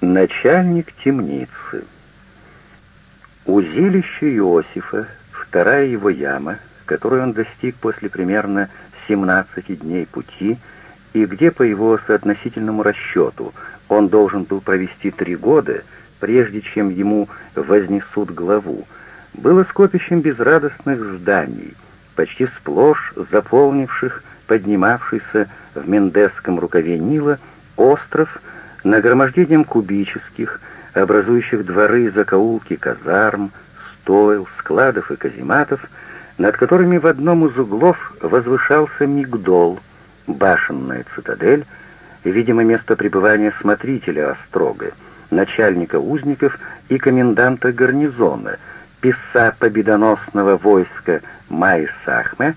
Начальник темницы. Узилище Иосифа, вторая его яма, которую он достиг после примерно 17 дней пути, и где по его соотносительному расчету он должен был провести три года, прежде чем ему вознесут главу, было скопищем безрадостных зданий, почти сплошь заполнивших поднимавшийся в Мендесском рукаве Нила остров нагромождением кубических, образующих дворы закоулки казарм, стойл, складов и казематов, над которыми в одном из углов возвышался мигдол, башенная цитадель, видимо, место пребывания смотрителя острога, начальника узников и коменданта гарнизона, писца победоносного войска Майсахме,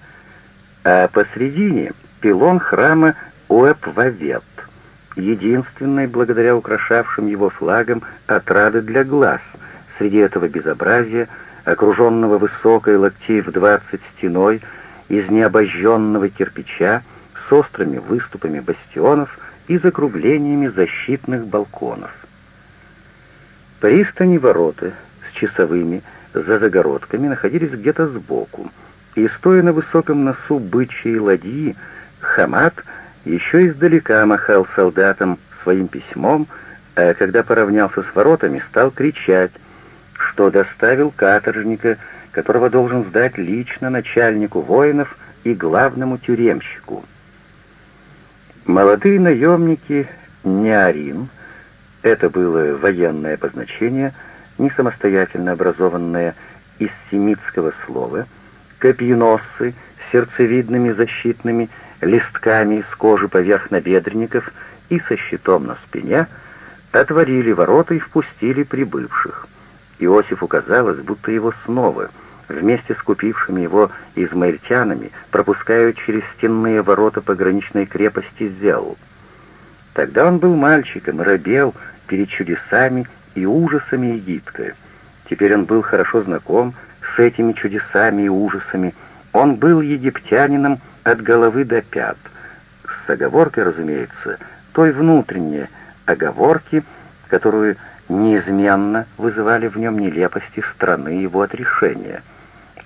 а посредине пилон храма Уэпвавет, единственной, благодаря украшавшим его флагам, отрады для глаз среди этого безобразия, окруженного высокой локтей в двадцать стеной из необожженного кирпича с острыми выступами бастионов и закруглениями защитных балконов. Пристани ворота с часовыми за загородками находились где-то сбоку, и, стоя на высоком носу бычьей ладьи, Хамат еще издалека махал солдатам своим письмом, а когда поравнялся с воротами, стал кричать, что доставил каторжника, которого должен сдать лично начальнику воинов и главному тюремщику. Молодые наемники Неарин, это было военное обозначение, не самостоятельно образованное из семитского слова, копьеносцы сердцевидными защитными листками из кожи поверх набедренников и со щитом на спине, отворили ворота и впустили прибывших. Иосифу казалось, будто его снова, вместе с купившими его измаильтянами, пропускают через стенные ворота пограничной крепости Зел. Тогда он был мальчиком и робел перед чудесами и ужасами Египта. Теперь он был хорошо знаком с этими чудесами и ужасами. Он был египтянином от головы до пят. С оговоркой, разумеется, той внутренней оговорки, которую неизменно вызывали в нем нелепости страны его отрешения.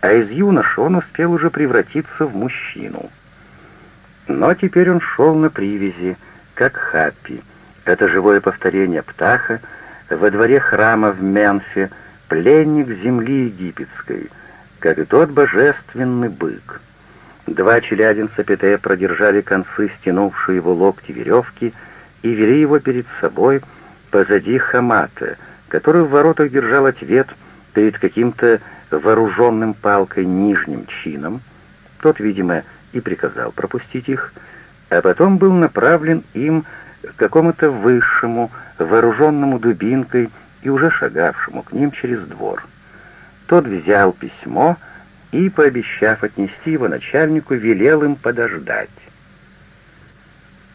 А из юноши он успел уже превратиться в мужчину. Но теперь он шел на привязи, как Хаппи. Это живое повторение Птаха во дворе храма в Менфе, пленник земли египетской, как тот божественный бык. Два челядинца Пете продержали концы стянувшие его локти веревки и вели его перед собой позади Хамата, который в воротах держал ответ перед каким-то вооруженным палкой нижним чином. Тот, видимо, и приказал пропустить их, а потом был направлен им к какому-то высшему, вооруженному дубинкой и уже шагавшему к ним через двор. Тот взял письмо пообещав отнести его начальнику, велел им подождать.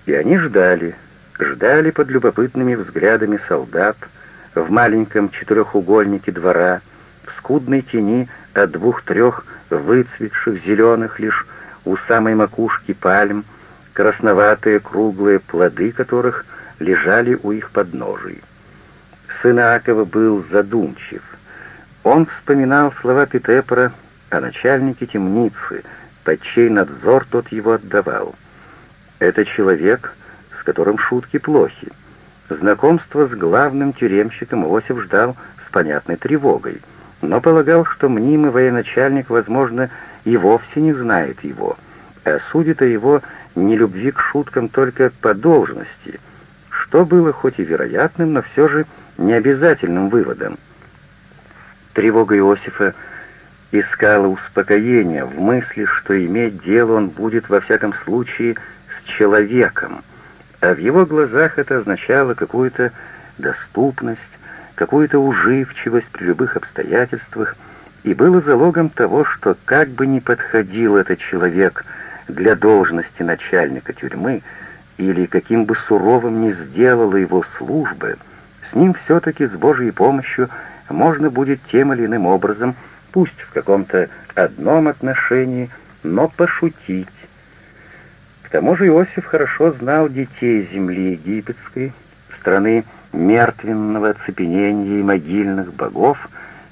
И они ждали, ждали под любопытными взглядами солдат в маленьком четырехугольнике двора, в скудной тени от двух-трех выцветших зеленых лишь у самой макушки пальм, красноватые круглые плоды которых лежали у их подножий. Сын Акова был задумчив. Он вспоминал слова Питепора а начальнике темницы, под чей надзор тот его отдавал. Это человек, с которым шутки плохи. Знакомство с главным тюремщиком Иосиф ждал с понятной тревогой, но полагал, что мнимый военачальник, возможно, и вовсе не знает его, а судит о его нелюбви к шуткам только по должности, что было хоть и вероятным, но все же необязательным выводом. Тревога Иосифа искала успокоения в мысли, что иметь дело он будет во всяком случае с человеком, а в его глазах это означало какую-то доступность, какую-то уживчивость при любых обстоятельствах, и было залогом того, что как бы ни подходил этот человек для должности начальника тюрьмы, или каким бы суровым ни сделала его служба, с ним все-таки с Божьей помощью можно будет тем или иным образом пусть в каком-то одном отношении, но пошутить. К тому же Иосиф хорошо знал детей земли египетской, страны мертвенного оцепенения и могильных богов,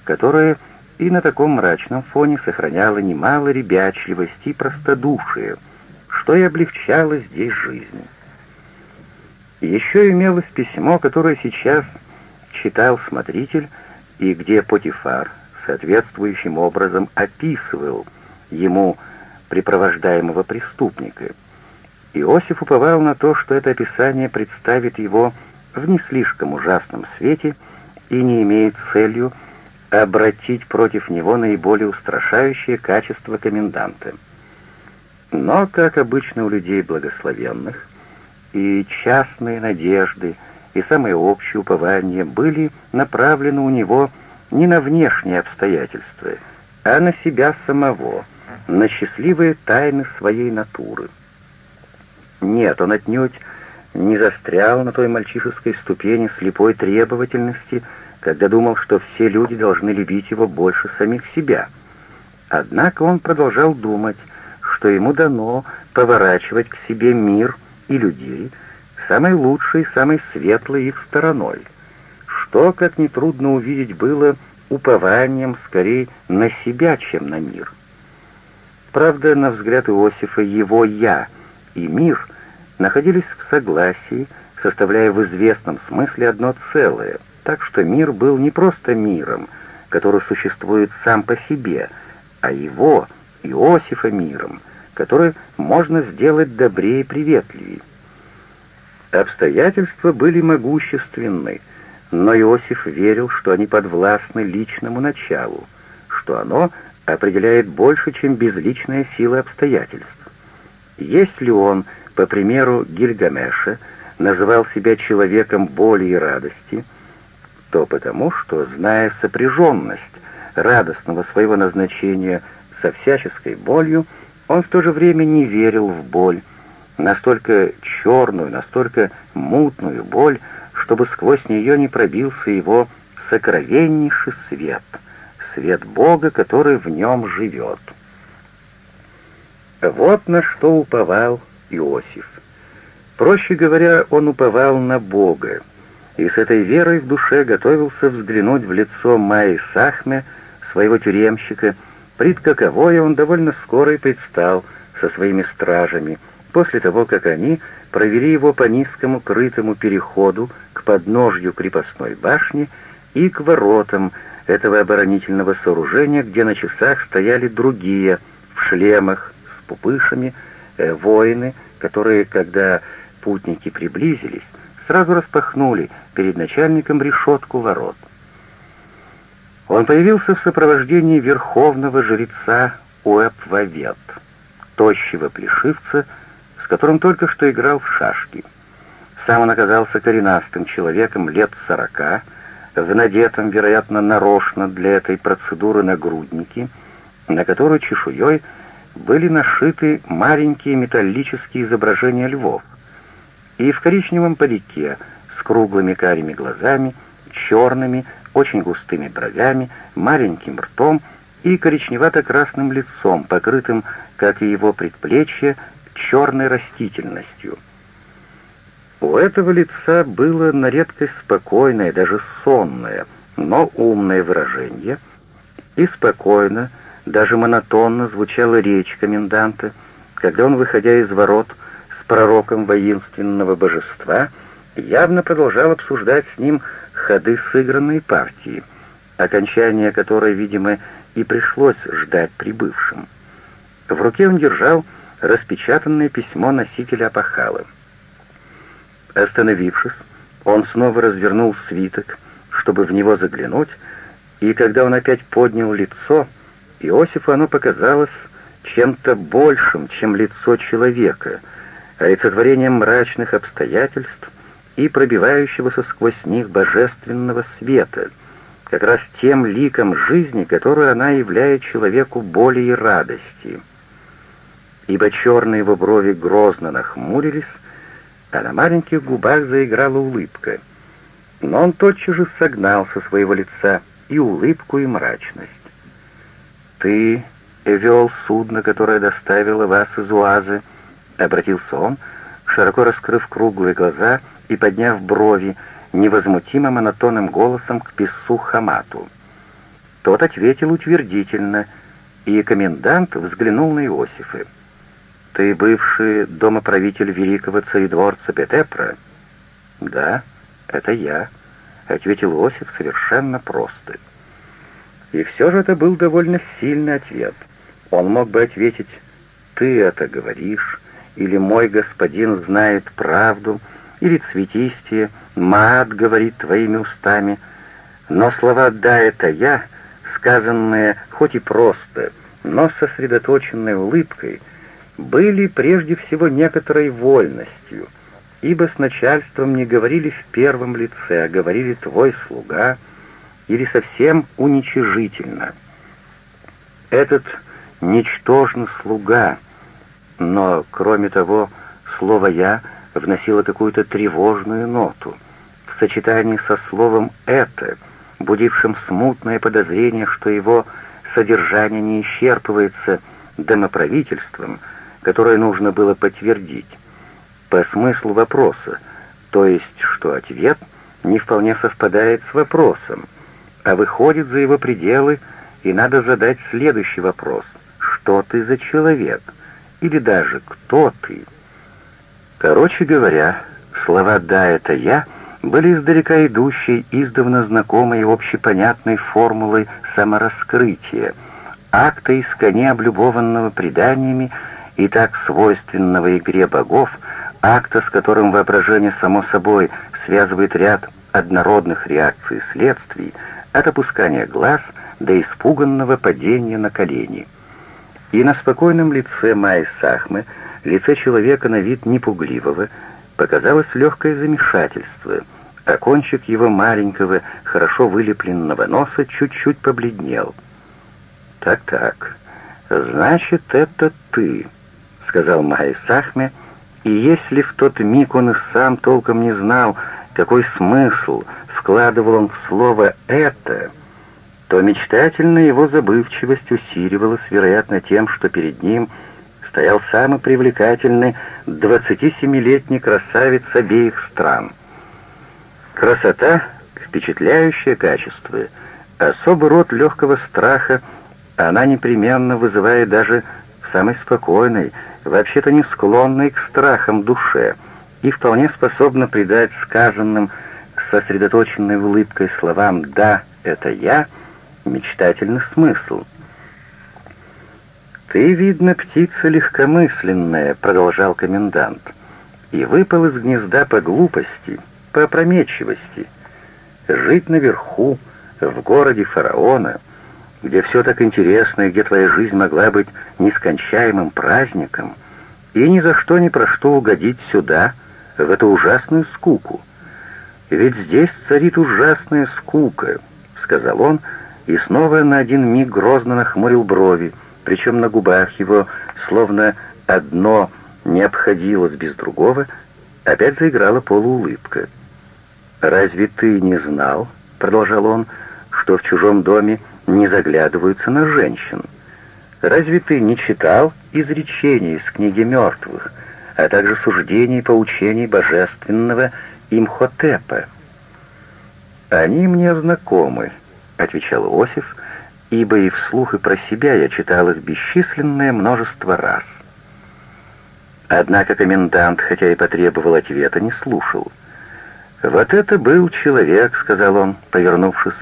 которое и на таком мрачном фоне сохраняло немало ребячливости и простодушия, что и облегчало здесь жизнь. Еще имелось письмо, которое сейчас читал смотритель, и где Потифар соответствующим образом описывал ему припровождаемого преступника. Иосиф уповал на то, что это описание представит его в не слишком ужасном свете и не имеет целью обратить против него наиболее устрашающее качество коменданта. Но, как обычно у людей благословенных, и частные надежды, и самые общие упования были направлены у него не на внешние обстоятельства, а на себя самого, на счастливые тайны своей натуры. Нет, он отнюдь не застрял на той мальчишеской ступени слепой требовательности, когда думал, что все люди должны любить его больше самих себя. Однако он продолжал думать, что ему дано поворачивать к себе мир и людей самой лучшей, самой светлой их стороной, что, как нетрудно увидеть, было упованием скорее на себя, чем на мир. Правда, на взгляд Иосифа, его «я» и мир находились в согласии, составляя в известном смысле одно целое, так что мир был не просто миром, который существует сам по себе, а его, Иосифа, миром, который можно сделать добрее и приветливее. Обстоятельства были могущественны, но Иосиф верил, что они подвластны личному началу, что оно определяет больше, чем безличная сила обстоятельств. Если он, по примеру Гильгамеша, называл себя человеком боли и радости, то потому, что, зная сопряженность радостного своего назначения со всяческой болью, он в то же время не верил в боль, настолько черную, настолько мутную боль, чтобы сквозь нее не пробился его сокровеннейший свет, свет Бога, который в нем живет. Вот на что уповал Иосиф. Проще говоря, он уповал на Бога, и с этой верой в душе готовился взглянуть в лицо Майи Сахме, своего тюремщика, пред каковое он довольно скоро и предстал со своими стражами, после того, как они провели его по низкому крытому переходу к подножью крепостной башни и к воротам этого оборонительного сооружения, где на часах стояли другие в шлемах с пупышами э, воины, которые, когда путники приблизились, сразу распахнули перед начальником решетку ворот. Он появился в сопровождении верховного жреца Уэпвавет, тощего плешивца, которым только что играл в шашки. Сам он оказался коренастым человеком лет сорока, в надетом, вероятно, нарочно для этой процедуры нагрудники, на которую чешуей были нашиты маленькие металлические изображения львов, и в коричневом парике с круглыми карими глазами, черными, очень густыми бровями, маленьким ртом и коричневато-красным лицом, покрытым, как и его предплечье, черной растительностью — у этого лица было на редкость спокойное, даже сонное, но умное выражение, и спокойно, даже монотонно звучала речь коменданта, когда он, выходя из ворот с пророком воинственного божества, явно продолжал обсуждать с ним ходы сыгранной партии, окончание которой, видимо, и пришлось ждать прибывшим. В руке он держал распечатанное письмо носителя Апахала — Остановившись, он снова развернул свиток, чтобы в него заглянуть, и когда он опять поднял лицо, Иосифу оно показалось чем-то большим, чем лицо человека, олицетворением мрачных обстоятельств и пробивающегося сквозь них божественного света, как раз тем ликом жизни, которую она являет человеку боли и радости. Ибо черные его брови грозно нахмурились, а на маленьких губах заиграла улыбка. Но он тотчас же согнал со своего лица и улыбку, и мрачность. «Ты вел судно, которое доставило вас из Уазы», — обратился он, широко раскрыв круглые глаза и подняв брови, невозмутимо монотонным голосом к писцу Хамату. Тот ответил утвердительно, и комендант взглянул на Иосифа. «Ты бывший домоправитель великого царедворца Петепра?» «Да, это я», — ответил Иосиф совершенно просто. И все же это был довольно сильный ответ. Он мог бы ответить «ты это говоришь», или «мой господин знает правду», или «цветистие», «мат говорит твоими устами», но слова «да, это я», сказанные хоть и просто, но сосредоточенной улыбкой, были прежде всего некоторой вольностью, ибо с начальством не говорили в первом лице, а говорили «твой слуга» или совсем уничижительно. Этот ничтожный слуга, но, кроме того, слово «я» вносило какую-то тревожную ноту. В сочетании со словом «это», будившим смутное подозрение, что его содержание не исчерпывается домоправительством, которое нужно было подтвердить, по смыслу вопроса, то есть что ответ не вполне совпадает с вопросом, а выходит за его пределы, и надо задать следующий вопрос — что ты за человек, или даже кто ты. Короче говоря, слова «да, это я» были издалека идущей, издавна знакомой и общепонятной формулой самораскрытия, акта исконе облюбованного преданиями и так свойственного игре богов, акта, с которым воображение само собой связывает ряд однородных реакций и следствий, от опускания глаз до испуганного падения на колени — и на спокойном лице Майи Сахмы, лице человека на вид непугливого, показалось легкое замешательство, а кончик его маленького, хорошо вылепленного носа чуть-чуть побледнел. «Так-так, значит, это ты», — сказал Майя Сахме, и если в тот миг он и сам толком не знал, какой смысл вкладывал он в слово «это», то мечтательная его забывчивость усиливалась, вероятно, тем, что перед ним стоял самый привлекательный 27-летний красавец обеих стран. Красота — впечатляющее качество, особый род легкого страха она непременно вызывает даже в самой спокойной, вообще-то не склонной к страхам душе и вполне способна придать сказанным сосредоточенной улыбкой словам «да, это я», мечтательный смысл. «Ты, видно, птица легкомысленная», — продолжал комендант, «и выпал из гнезда по глупости, по опрометчивости. Жить наверху, в городе фараона, где все так интересно и где твоя жизнь могла быть нескончаемым праздником, и ни за что ни про что угодить сюда, в эту ужасную скуку. Ведь здесь царит ужасная скука», — сказал он, — и снова на один миг грозно нахмурил брови, причем на губах его, словно одно не обходилось без другого, опять заиграла полуулыбка. «Разве ты не знал, — продолжал он, — что в чужом доме не заглядываются на женщин? Разве ты не читал изречений из книги мертвых, а также суждений и поучений божественного Имхотепа? Они мне знакомы, отвечал Иосиф, ибо и вслух, и про себя я читал их бесчисленное множество раз. Однако комендант, хотя и потребовал ответа, не слушал. «Вот это был человек», — сказал он, повернувшись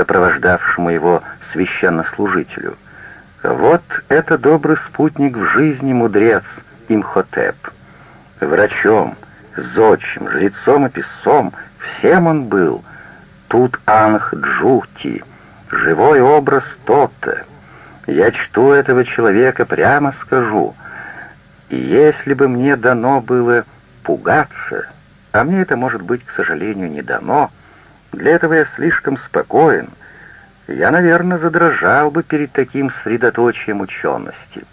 сопровождавшему его священнослужителю. «Вот это добрый спутник в жизни мудрец Имхотеп. Врачом, зодчим, жрецом и писцом, всем он был, Тут Анх Джути, живой образ тот-то. Я чту этого человека, прямо скажу. И если бы мне дано было пугаться, а мне это, может быть, к сожалению, не дано, для этого я слишком спокоен, я, наверное, задрожал бы перед таким средоточием учености.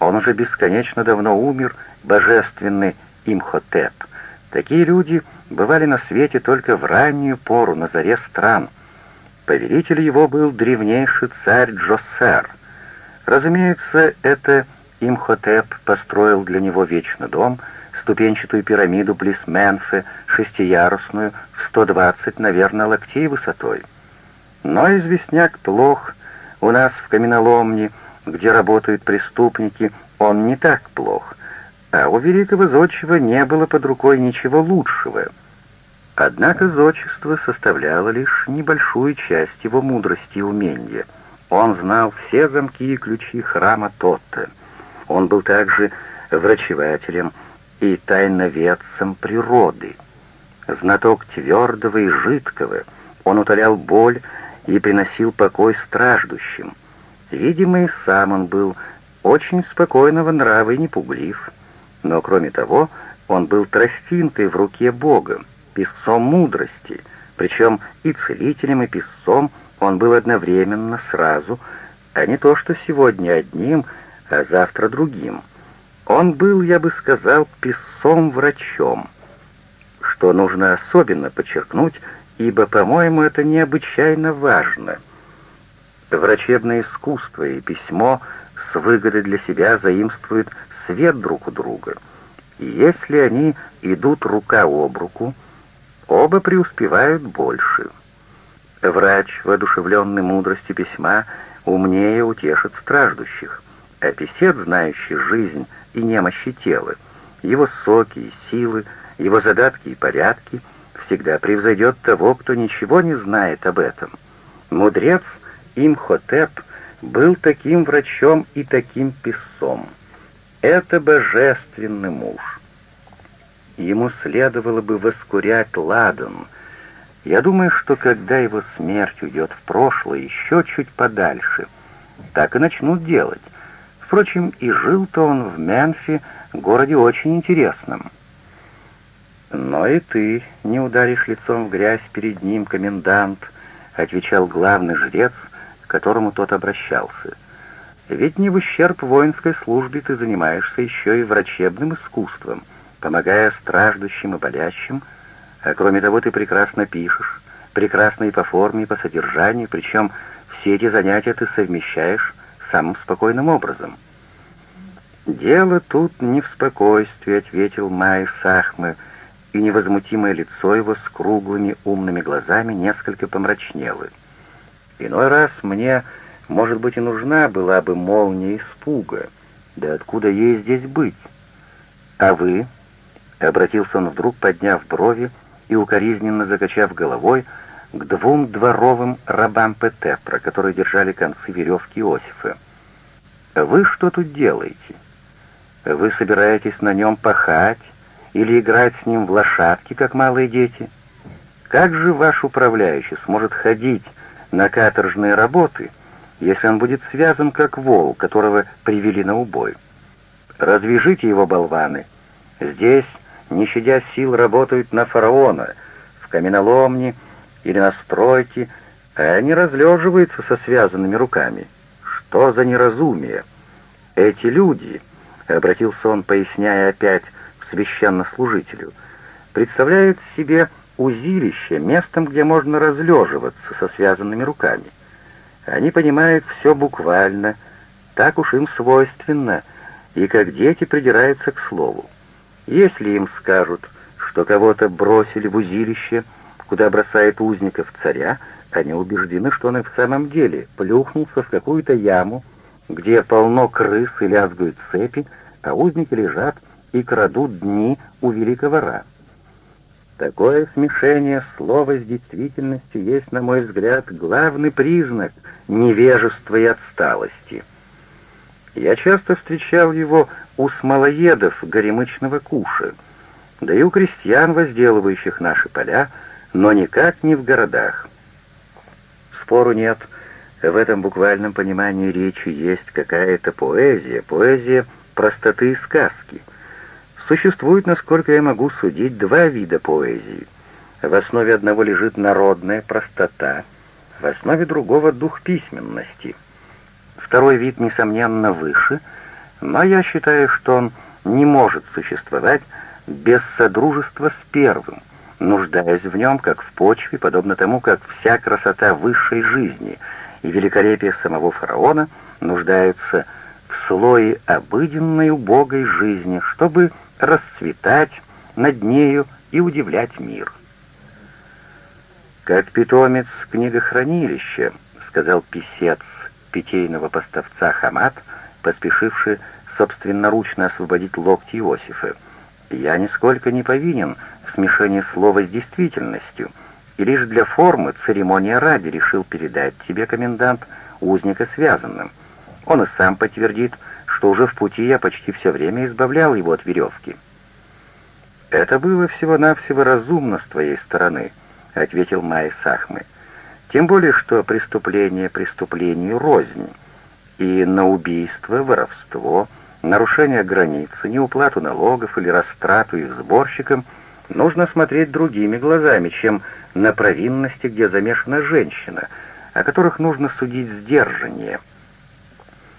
Он уже бесконечно давно умер, божественный Имхотеп. Такие люди бывали на свете только в раннюю пору, на заре стран. Повелитель его был древнейший царь Джосер. Разумеется, это Имхотеп построил для него вечный дом, ступенчатую пирамиду близ Менфе, шестиярусную, 120, наверное, локтей высотой. Но известняк плох. У нас в каменоломне, где работают преступники, он не так плох. А у великого зодчего не было под рукой ничего лучшего. Однако зодчество составляло лишь небольшую часть его мудрости и умения. Он знал все замки и ключи храма Тотта. Он был также врачевателем и тайноведцем природы. Знаток твердого и жидкого, он утолял боль и приносил покой страждущим. Видимо, и сам он был очень спокойного нрава и непуглив. Но, кроме того, он был тростинкой в руке Бога, писцом мудрости, причем и целителем, и писцом он был одновременно сразу, а не то, что сегодня одним, а завтра другим. Он был, я бы сказал, писцом-врачом, что нужно особенно подчеркнуть, ибо, по-моему, это необычайно важно. Врачебное искусство и письмо с выгодой для себя заимствуют свет друг у друга, и если они идут рука об руку, оба преуспевают больше. Врач, воодушевленный мудростью письма, умнее утешит страждущих, а писец, знающий жизнь и немощи тела, его соки и силы, его задатки и порядки, всегда превзойдет того, кто ничего не знает об этом. Мудрец Имхотеп был таким врачом и таким писцом. Это божественный муж. Ему следовало бы воскурять ладан. Я думаю, что когда его смерть уйдет в прошлое еще чуть подальше, так и начнут делать. Впрочем, и жил-то он в Менфи, городе очень интересном. «Но и ты не ударишь лицом в грязь перед ним, комендант», — отвечал главный жрец, к которому тот обращался. «Ведь не в ущерб воинской службе ты занимаешься еще и врачебным искусством, помогая страждущим и болящим, а кроме того ты прекрасно пишешь, прекрасно и по форме, и по содержанию, причем все эти занятия ты совмещаешь самым спокойным образом». «Дело тут не в спокойствии», — ответил Май Сахмы, и невозмутимое лицо его с круглыми умными глазами несколько помрачнело. «Иной раз мне, может быть, и нужна была бы молния испуга. Да откуда ей здесь быть? А вы?» — обратился он вдруг, подняв брови и укоризненно закачав головой, к двум дворовым рабам Петепра, которые держали концы веревки Иосифа. «Вы что тут делаете? Вы собираетесь на нем пахать или играть с ним в лошадки, как малые дети? Как же ваш управляющий сможет ходить на каторжные работы, если он будет связан как вол, которого привели на убой? Развяжите его, болваны. Здесь, не щадя сил, работают на фараона, в каменоломне или на стройке, а они разлеживаются со связанными руками. Что за неразумие? Эти люди — обратился он, поясняя опять священнослужителю, — представляют себе узилище местом, где можно разлеживаться со связанными руками. Они понимают все буквально, так уж им свойственно, и как дети придираются к слову. Если им скажут, что кого-то бросили в узилище, куда бросает узников царя, они убеждены, что он и в самом деле плюхнулся в какую-то яму, где полно крыс и лязгают цепи, а узники лежат и крадут дни у великого Ра. Такое смешение слова с действительностью есть, на мой взгляд, главный признак невежества и отсталости. Я часто встречал его у смолоедов горемычного куша, да и у крестьян, возделывающих наши поля, но никак не в городах. Спору нет — в этом буквальном понимании речи есть какая-то поэзия, поэзия простоты и сказки. Существует, насколько я могу судить, два вида поэзии. В основе одного лежит народная простота, в основе другого — дух письменности. Второй вид, несомненно, выше, но я считаю, что он не может существовать без содружества с первым, нуждаясь в нем, как в почве, подобно тому, как вся красота высшей жизни — и великолепие самого фараона нуждаются в слое обыденной убогой жизни, чтобы расцветать над нею и удивлять мир. «Как питомец книгохранилища», — сказал писец питейного поставца Хамат, поспешивший собственноручно освободить локти Иосифа. «Я нисколько не повинен в смешении слова с действительностью, и лишь для формы церемония ради решил передать тебе, комендант, узника связанным. Он и сам подтвердит, что уже в пути я почти все время избавлял его от веревки». «Это было всего-навсего разумно с твоей стороны», — ответил Майя Сахмы. «Тем более, что преступление преступлению рознь, и на убийство, воровство, нарушение границы, неуплату налогов или растрату их сборщикам нужно смотреть другими глазами, чем на провинности, где замешана женщина, о которых нужно судить сдержаннее —